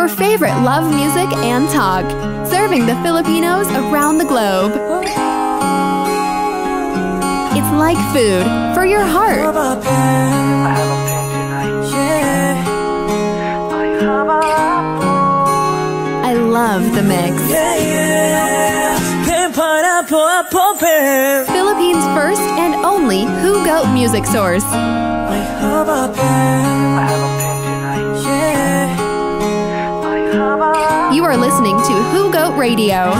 your favorite love music and talk, serving the Filipinos around the globe. It's like food for your heart. I love the mix. Philippines' first and only Who Goat music source. You are listening to Who Goat Radio.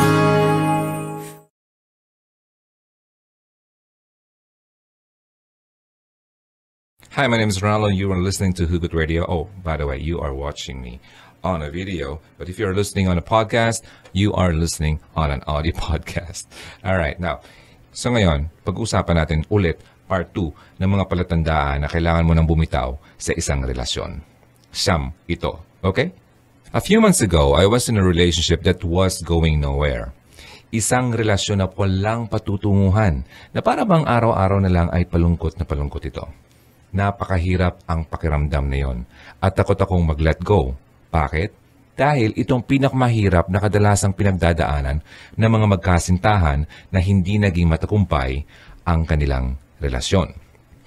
Hi, my name is Ronaldo. You are listening to Hugot Radio. Oh, by the way, you are watching me on a video. But if you're listening on a podcast, you are listening on an audio podcast. All right. Now, so ngayon, pag-usapan natin ulit part 2 ng mga palatandaan na kailangan mo nang bumitaw sa isang relasyon. Siyam ito. Okay? A few months ago, I was in a relationship that was going nowhere. Isang relasyon na walang patutunguhan na para bang araw-araw na lang ay palungkot na palungkot ito. Napakahirap ang pakiramdam na yon at takot akong mag-let go. Bakit? Dahil itong pinakmahirap na kadalasang pinagdadaanan ng mga magkasintahan na hindi naging matakumpay ang kanilang relasyon.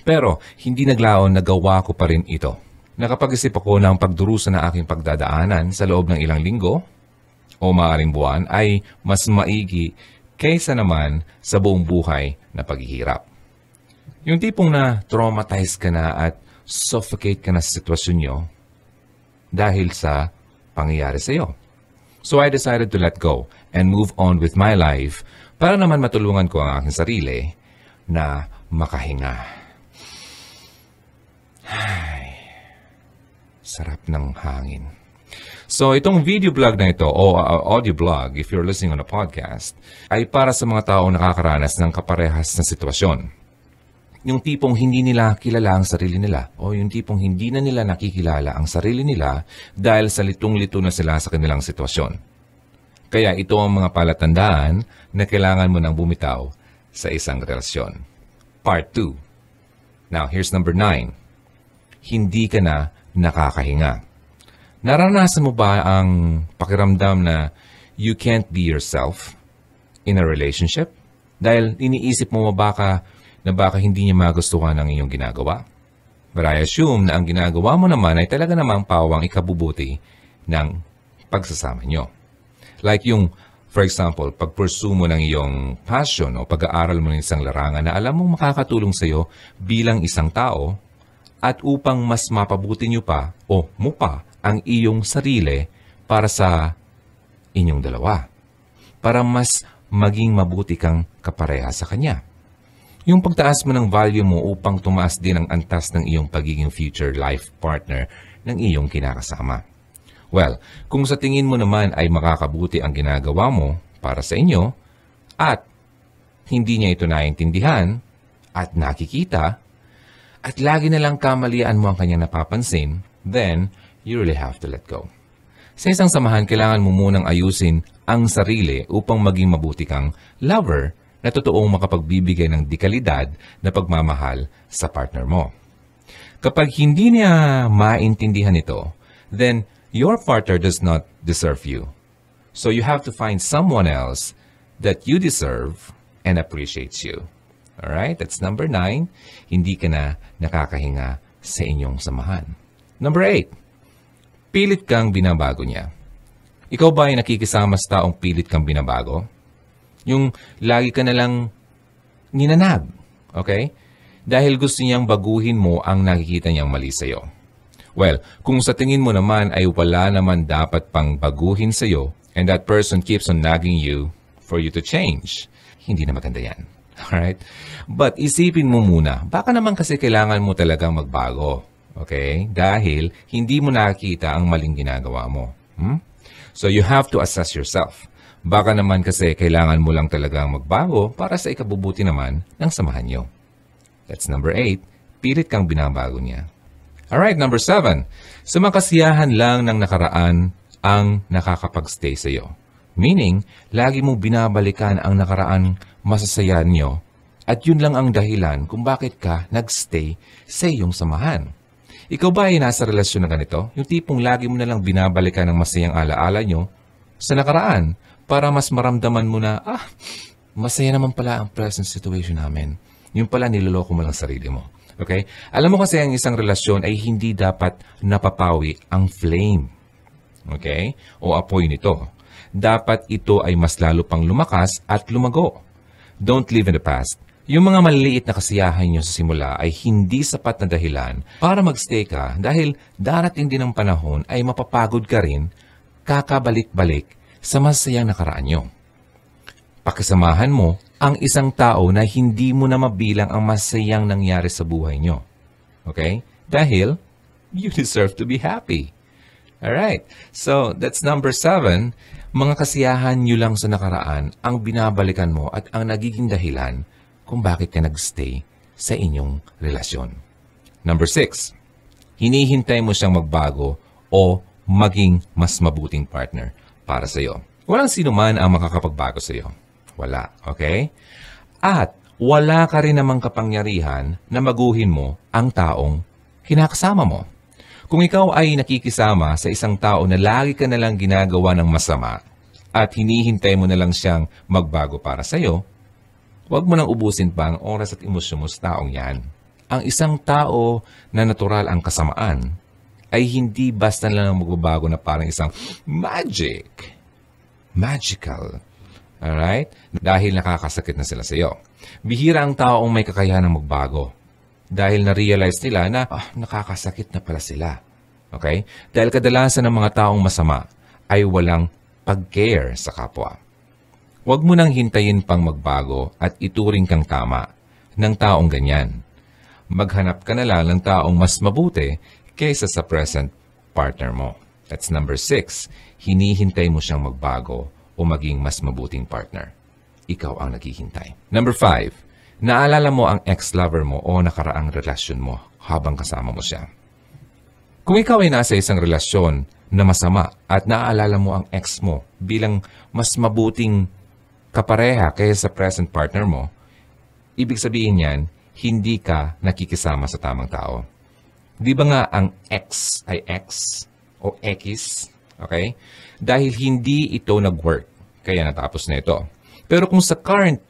Pero hindi naglaon na gawa ko pa rin ito. Nakapag-isip ako ng pagdurusa na aking pagdadaanan sa loob ng ilang linggo o maaaring buwan ay mas maigi kaysa naman sa buong buhay na paghihirap. Yung tipong na traumatized ka na at suffocate ka na sa sitwasyon nyo dahil sa pangyayari sa iyo. So I decided to let go and move on with my life para naman matulungan ko ang aking sarili na makahinga. Sarap ng hangin. So itong video blog na ito o uh, audio blog if you're listening on a podcast ay para sa mga taong nakakaranas ng kaparehas na sitwasyon yung tipong hindi nila kilala ang sarili nila o yung tipong hindi na nila nakikilala ang sarili nila dahil sa litong-lito na sila sa kanilang sitwasyon. Kaya ito ang mga palatandaan na kailangan mo nang bumitaw sa isang relasyon. Part 2. Now, here's number 9. Hindi ka na nakakahinga. Naranasan mo ba ang pakiramdam na you can't be yourself in a relationship? Dahil iniisip mo baka na baka hindi niya magustuhan ang iyong ginagawa. But I assume na ang ginagawa mo naman ay talaga namang pawang ikabubuti ng pagsasama nyo. Like yung, for example, pag-pursue mo ng iyong passion o pag-aaral mo ng isang larangan na alam mong makakatulong sa iyo bilang isang tao at upang mas mapabuti nyo pa o mo pa ang iyong sarili para sa inyong dalawa. Para mas maging mabuti kang kapareha sa kanya. Yung pagtaas mo ng value mo upang tumaas din ang antas ng iyong pagiging future life partner ng iyong kinakasama. Well, kung sa tingin mo naman ay makakabuti ang ginagawa mo para sa inyo at hindi niya ito naiintindihan at nakikita at lagi na lang kamalian mo ang kanyang napapansin, then you really have to let go. Sa isang samahan, kailangan mo munang ayusin ang sarili upang maging mabuti kang lover na totoong makapagbibigay ng dekalidad na pagmamahal sa partner mo. Kapag hindi niya maintindihan ito, then your partner does not deserve you. So you have to find someone else that you deserve and appreciates you. Alright? That's number nine. Hindi ka na nakakahinga sa inyong samahan. Number eight. Pilit kang binabago niya. Ikaw ba ay nakikisama sa taong pilit kang binabago? Yung lagi ka na lang ninanag. Okay? Dahil gusto niyang baguhin mo ang nakikita niyang mali sa'yo. Well, kung sa tingin mo naman ay wala naman dapat pang baguhin sa'yo and that person keeps on nagging you for you to change, hindi na maganda yan. Alright? But isipin mo muna, baka naman kasi kailangan mo talagang magbago. Okay? Dahil hindi mo nakikita ang maling ginagawa mo. Hmm? So you have to assess yourself. Baka naman kasi kailangan mo lang talagang magbago para sa ikabubuti naman ng samahan nyo. That's number 8. Pilit kang binabago niya. Alright, number 7. Sumakasiyahan lang ng nakaraan ang nakakapagstay sa iyo. Meaning, lagi mo binabalikan ang nakaraan masasaya nyo at yun lang ang dahilan kung bakit ka nagstay sa iyong samahan. Ikaw ba ay nasa relasyon na ganito? Yung tipong lagi mo na lang binabalikan ng masayang alaala nyo sa nakaraan para mas maramdaman mo na, ah, masaya naman pala ang present situation namin. Yung pala niloloko mo lang sarili mo. Okay? Alam mo kasi ang isang relasyon ay hindi dapat napapawi ang flame. Okay? O apoy nito. Dapat ito ay mas lalo pang lumakas at lumago. Don't live in the past. Yung mga maliliit na kasiyahan nyo sa simula ay hindi sapat na dahilan para magstay ka dahil darating din ang panahon ay mapapagod ka rin kakabalik-balik sa masayang nakaraan nyo. Pakisamahan mo ang isang tao na hindi mo na mabilang ang masayang nangyari sa buhay nyo. Okay? Dahil you deserve to be happy. Alright. So, that's number seven. Mga kasiyahan nyo lang sa nakaraan ang binabalikan mo at ang nagiging dahilan kung bakit ka nagstay sa inyong relasyon. Number six, hinihintay mo siyang magbago o maging mas mabuting partner para sa iyo. Walang sino man ang makakapagbago sa iyo. Wala, okay? At wala ka rin namang kapangyarihan na maguhin mo ang taong kinakasama mo. Kung ikaw ay nakikisama sa isang tao na lagi ka nalang ginagawa ng masama at hinihintay mo na lang siyang magbago para sa iyo, huwag mo nang ubusin pa ang oras at emosyon mo sa taong yan. Ang isang tao na natural ang kasamaan ay hindi basta lang magbabago na parang isang magic. Magical. Alright? Dahil nakakasakit na sila sa iyo. Bihira ang taong may kakayahan ng magbago. Dahil na-realize nila na ah, nakakasakit na pala sila. Okay? Dahil kadalasan ng mga taong masama ay walang pag-care sa kapwa. Huwag mo nang hintayin pang magbago at ituring kang tama ng taong ganyan. Maghanap ka na lang ng taong mas mabuti kaysa sa present partner mo. That's number six. Hinihintay mo siyang magbago o maging mas mabuting partner. Ikaw ang naghihintay. Number five. Naalala mo ang ex-lover mo o nakaraang relasyon mo habang kasama mo siya. Kung ikaw ay nasa isang relasyon na masama at naaalala mo ang ex mo bilang mas mabuting kapareha kaysa sa present partner mo, ibig sabihin niyan, hindi ka nakikisama sa tamang tao. Di ba nga ang X ay X o X? Okay? Dahil hindi ito nag-work, kaya natapos na ito. Pero kung sa current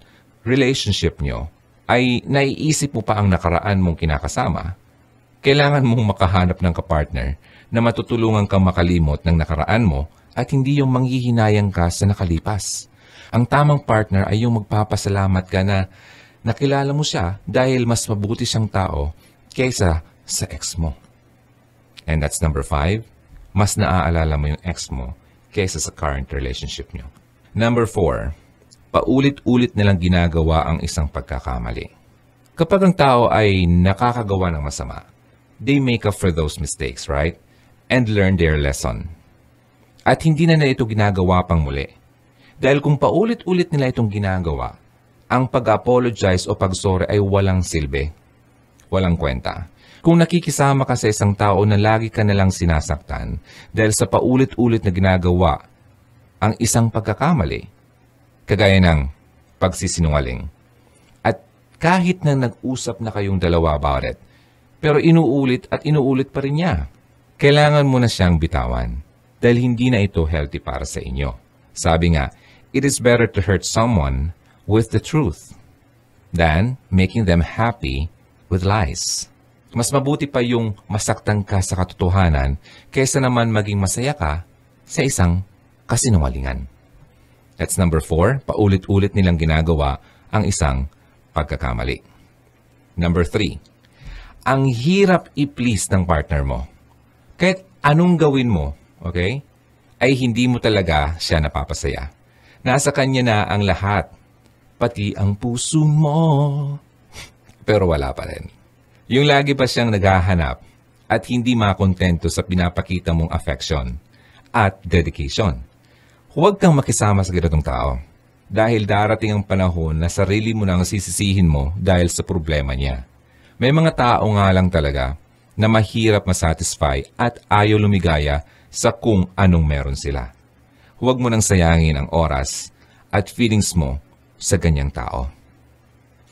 relationship nyo ay naiisip mo pa ang nakaraan mong kinakasama, kailangan mong makahanap ng kapartner na matutulungan kang makalimot ng nakaraan mo at hindi yung manghihinayang ka sa nakalipas. Ang tamang partner ay yung magpapasalamat ka na nakilala mo siya dahil mas mabuti siyang tao kaysa sa ex mo. And that's number five, mas naaalala mo yung ex mo kaysa sa current relationship nyo. Number four, paulit-ulit nilang ginagawa ang isang pagkakamali. Kapag ang tao ay nakakagawa ng masama, they make up for those mistakes, right? And learn their lesson. At hindi na nila ito ginagawa pang muli. Dahil kung paulit-ulit nila itong ginagawa, ang pag-apologize o pag-sorry ay walang silbi. Walang kwenta. Kung nakikisama ka sa isang tao na lagi ka nalang sinasaktan dahil sa paulit-ulit na ginagawa ang isang pagkakamali, kagaya ng pagsisinungaling. At kahit na nag-usap na kayong dalawa about it, pero inuulit at inuulit pa rin niya, kailangan mo na siyang bitawan dahil hindi na ito healthy para sa inyo. Sabi nga, it is better to hurt someone with the truth than making them happy with lies. Mas mabuti pa yung masaktan ka sa katotohanan kaysa naman maging masaya ka sa isang kasinungalingan. That's number four, paulit-ulit nilang ginagawa ang isang pagkakamali. Number three, ang hirap i-please ng partner mo. Kahit anong gawin mo, okay, ay hindi mo talaga siya napapasaya. Nasa kanya na ang lahat, pati ang puso mo. Pero wala pa rin. Yung lagi pa siyang naghahanap at hindi makontento sa pinapakita mong affection at dedication. Huwag kang makisama sa ganitong tao dahil darating ang panahon na sarili mo nang sisisihin mo dahil sa problema niya. May mga tao nga lang talaga na mahirap masatisfy at ayaw lumigaya sa kung anong meron sila. Huwag mo nang sayangin ang oras at feelings mo sa ganyang tao.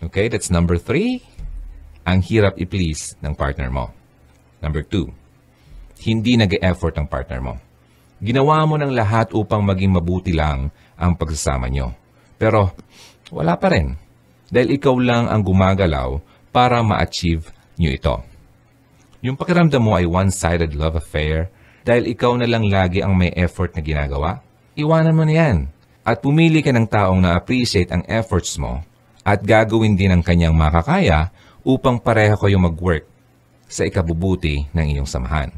Okay, that's number three. Ang hirap i-please ng partner mo. Number two, hindi nag-effort ang partner mo. Ginawa mo ng lahat upang maging mabuti lang ang pagsasama nyo. Pero wala pa rin. Dahil ikaw lang ang gumagalaw para ma-achieve nyo ito. Yung pakiramdam mo ay one-sided love affair dahil ikaw na lang lagi ang may effort na ginagawa, iwanan mo na yan. At pumili ka ng taong na-appreciate ang efforts mo at gagawin din ang kanyang makakaya upang pareha kayong mag-work sa ikabubuti ng iyong samahan.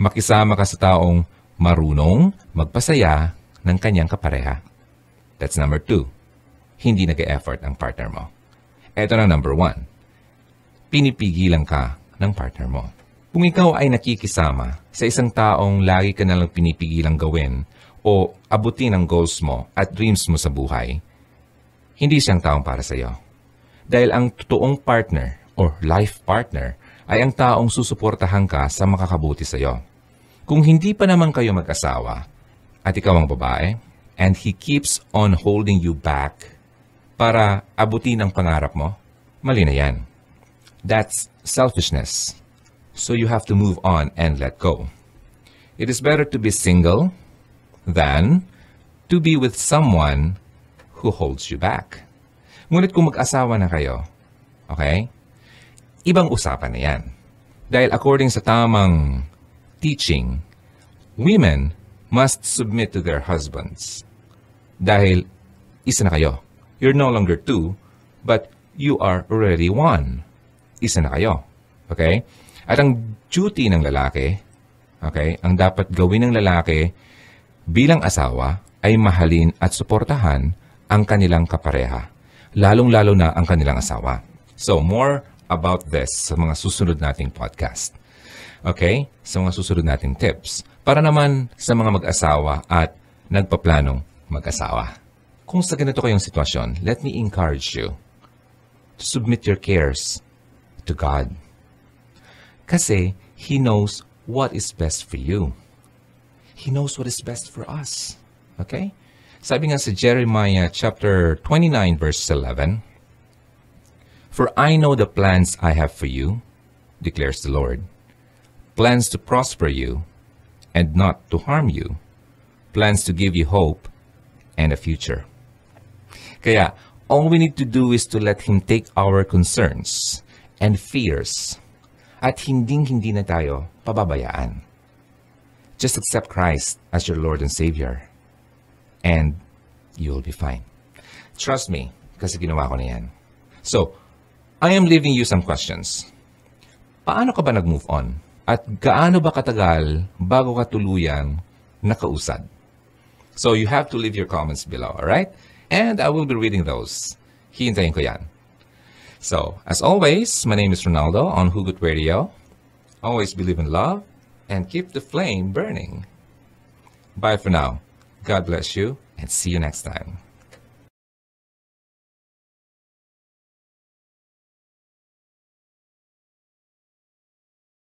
Makisama ka sa taong marunong magpasaya ng kanyang kapareha. That's number two. Hindi nag-effort ang partner mo. Ito na number one. Pinipigilan ka ng partner mo. Kung ikaw ay nakikisama sa isang taong lagi ka nalang pinipigilang gawin o abutin ang goals mo at dreams mo sa buhay, hindi siyang taong para sa iyo. Dahil ang totoong partner or life partner ay ang taong susuportahan ka sa makakabuti sa iyo. Kung hindi pa naman kayo mag-asawa at ikaw ang babae, and he keeps on holding you back para abutin ang pangarap mo, mali na yan. That's selfishness. So you have to move on and let go. It is better to be single than to be with someone who holds you back. Ngunit kung mag-asawa na kayo, okay, ibang usapan na yan. Dahil according sa tamang teaching, women must submit to their husbands. Dahil isa na kayo. You're no longer two, but you are already one. Isa na kayo. Okay? At ang duty ng lalaki, okay, ang dapat gawin ng lalaki bilang asawa ay mahalin at suportahan ang kanilang kapareha, lalong-lalo na ang kanilang asawa. So, more about this sa mga susunod nating podcast. Okay? Sa mga susunod nating tips. Para naman sa mga mag-asawa at nagpaplanong mag-asawa. Kung sa ganito kayong sitwasyon, let me encourage you to submit your cares to God. Kasi He knows what is best for you. He knows what is best for us. Okay? Sabi nga sa Jeremiah chapter 29 verse 11, For I know the plans I have for you, declares the Lord. Plans to prosper you and not to harm you. Plans to give you hope and a future. Kaya, all we need to do is to let Him take our concerns and fears at hinding-hindi na tayo pababayaan. Just accept Christ as your Lord and Savior and you'll be fine. Trust me, kasi ginawa ko na yan. So, I am leaving you some questions. Paano ka ba nag-move on? At gaano ba katagal bago ka tuluyang nakausad? So, you have to leave your comments below, alright? And I will be reading those. Hihintayin ko yan. So, as always, my name is Ronaldo on Hugot Radio. Always believe in love and keep the flame burning. Bye for now. God bless you and see you next time.